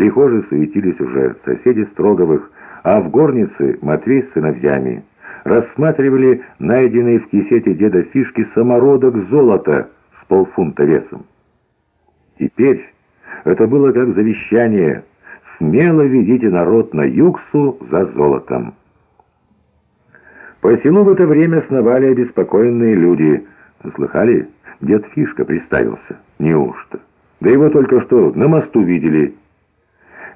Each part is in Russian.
прихожей суетились уже соседи Строговых, а в горнице Матвей с сыновьями рассматривали найденные в кисете деда фишки самородок золота с полфунта весом. Теперь это было как завещание «Смело ведите народ на Юксу за золотом». По селу в это время сновали обеспокоенные люди. Слыхали? Дед Фишка приставился. Неужто? Да его только что на мосту видели.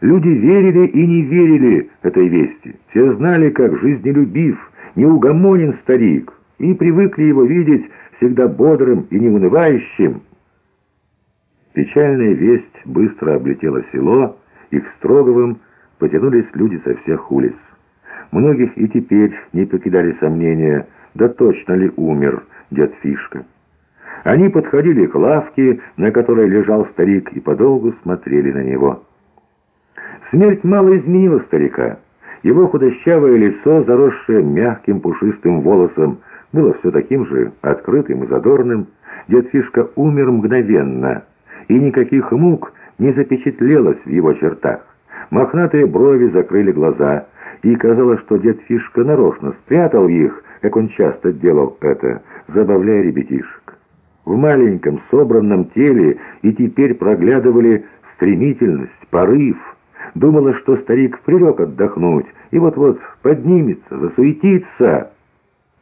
Люди верили и не верили этой вести. Все знали, как жизнелюбив, неугомонен старик, и привыкли его видеть всегда бодрым и неунывающим. Печальная весть быстро облетела село, и к Строговым потянулись люди со всех улиц. Многих и теперь не покидали сомнения, да точно ли умер дед Фишка. Они подходили к лавке, на которой лежал старик, и подолгу смотрели на него. Смерть мало изменила старика. Его худощавое лицо, заросшее мягким пушистым волосом, было все таким же открытым и задорным. Дед Фишка умер мгновенно, и никаких мук не запечатлелось в его чертах. Мохнатые брови закрыли глаза — и казалось, что дед Фишка нарочно спрятал их, как он часто делал это, забавляя ребятишек. В маленьком собранном теле и теперь проглядывали стремительность, порыв. Думала, что старик прилег отдохнуть, и вот-вот поднимется, засуетится.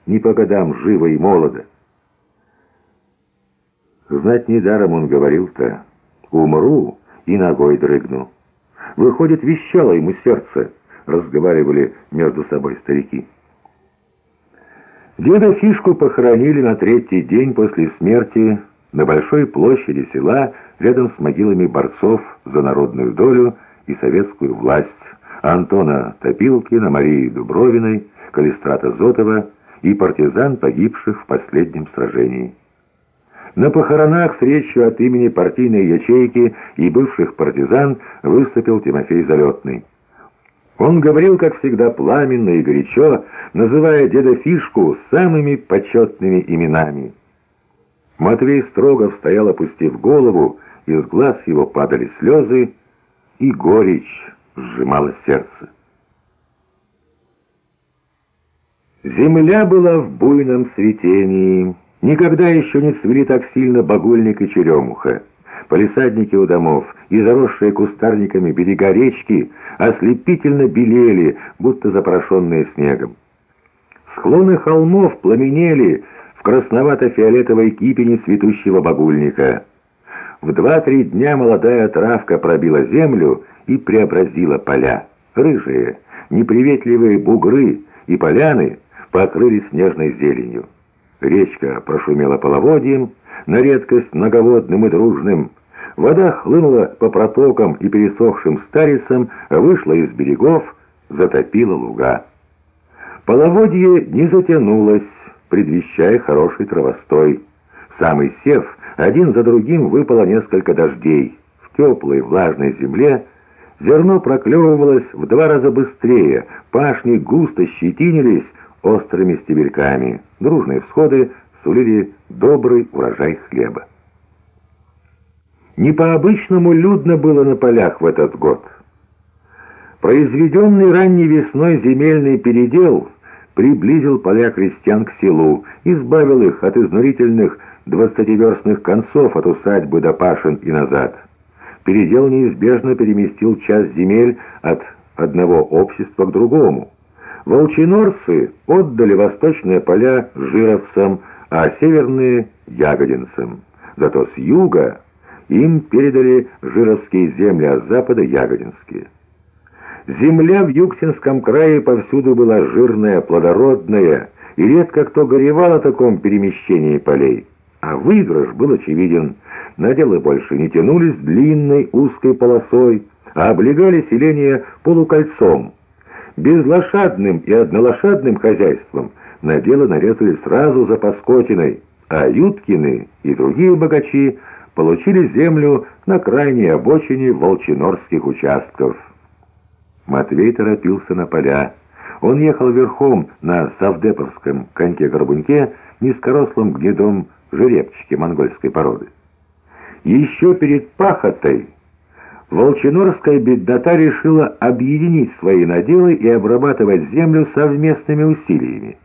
Не по годам живо и молодо. Знать недаром он говорил-то. Умру и ногой дрыгну. Выходит, вещало ему сердце — разговаривали между собой старики. Деда Фишку похоронили на третий день после смерти на большой площади села рядом с могилами борцов за народную долю и советскую власть Антона Топилкина, Марии Дубровиной, Калистрата Зотова и партизан, погибших в последнем сражении. На похоронах с речью от имени партийной ячейки и бывших партизан выступил Тимофей Залетный. Он говорил, как всегда, пламенно и горячо, называя деда Фишку самыми почетными именами. Матвей Строгов стоял, опустив голову, из глаз его падали слезы, и горечь сжимала сердце. Земля была в буйном цветении. Никогда еще не цвели так сильно багульник и черемуха. Полисадники у домов и заросшие кустарниками берега речки ослепительно белели, будто запорошенные снегом. Склоны холмов пламенели в красновато-фиолетовой кипени цветущего багульника. В два-три дня молодая травка пробила землю и преобразила поля. Рыжие, неприветливые бугры и поляны покрылись снежной зеленью. Речка прошумела половодьем, на редкость многоводным и дружным. Вода хлынула по протокам и пересохшим старицам, вышла из берегов, затопила луга. Половодье не затянулось, предвещая хороший травостой. Самый сев, один за другим выпало несколько дождей. В теплой влажной земле зерно проклевывалось в два раза быстрее, пашни густо щетинились острыми стебельками. Дружные всходы сулили добрый урожай хлеба. Не по-обычному людно было на полях в этот год. Произведенный ранней весной земельный передел приблизил поля крестьян к селу, избавил их от изнурительных двадцативерстных концов от усадьбы до пашин и назад. Передел неизбежно переместил часть земель от одного общества к другому. Волчинорцы отдали восточные поля жировцам, а северные — ягодинцам. Зато с юга им передали жировские земли, а с запада — ягодинские. Земля в Юктинском крае повсюду была жирная, плодородная, и редко кто горевал о таком перемещении полей. А выигрыш был очевиден. Наделы больше не тянулись длинной узкой полосой, а облегали селение полукольцом. Безлошадным и однолошадным хозяйством – на дело нарезали сразу за Паскотиной, а Юткины и другие богачи получили землю на крайней обочине волчинорских участков. Матвей торопился на поля. Он ехал верхом на Савдеповском коньке-горбуньке, низкорослом гнедом жеребчике монгольской породы. Еще перед пахотой Волчинорская беднота решила объединить свои наделы и обрабатывать землю совместными усилиями.